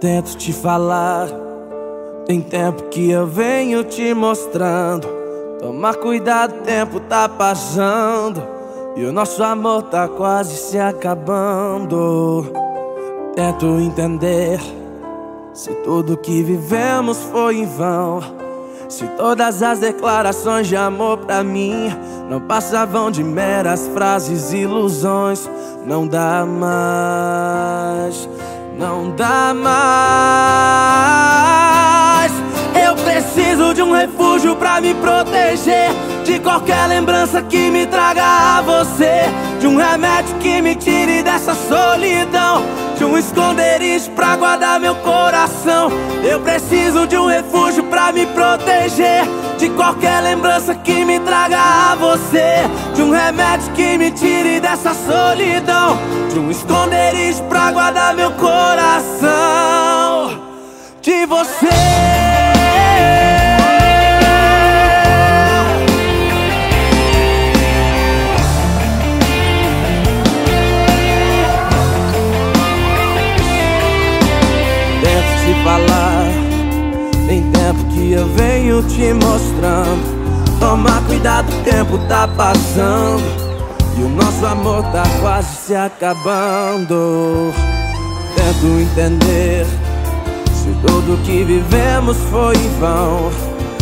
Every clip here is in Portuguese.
Tento te falar, tem tempo que eu venho te mostrando. Tomar cuidado, o tempo tá passando. E o nosso amor tá quase se acabando. Tento entender se tudo que vivemos foi em vão. Se todas as declarações de amor pra mim não passavam de meras frases e ilusões, não dá mais não dá mais. Eu preciso de um refúgio pra me proteger de qualquer lembrança que me traga a você, de um remédio que me tire dessa solidão, de um esconderijo pra guardar meu coração. Eu preciso de um refúgio pra me proteger de qualquer lembrança que me traga a você, de um remédio que me tire dessa solidão, de um esconderijo pra guardar meu coração de você. Falar, tem tempo que eu venho te mostrando. Toma cuidado, o tempo tá passando. E o nosso amor tá quase se acabando. Tento entender se tudo que vivemos foi em vão.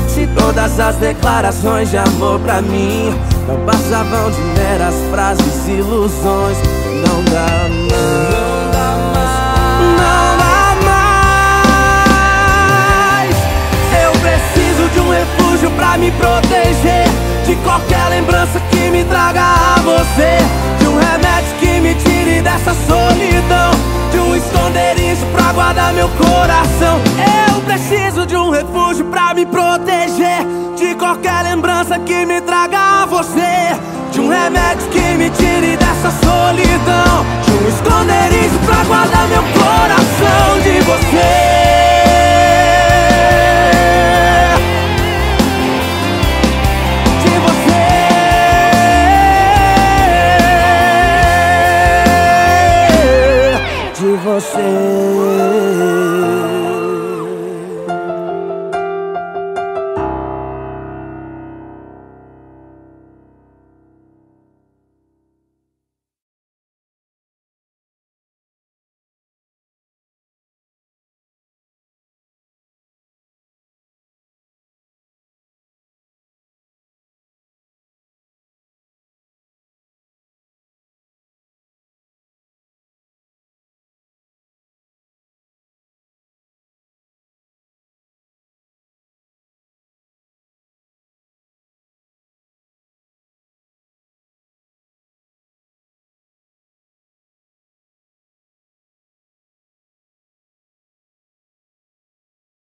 Se todas as declarações de amor pra mim não passavam de meras frases e ilusões. Não dá. Não me traga a você De um remédio que me tire dessa solidão De um esconderijo pra guardar meu coração. Eu preciso de um refúgio pra me proteger De qualquer lembrança que me traga a você say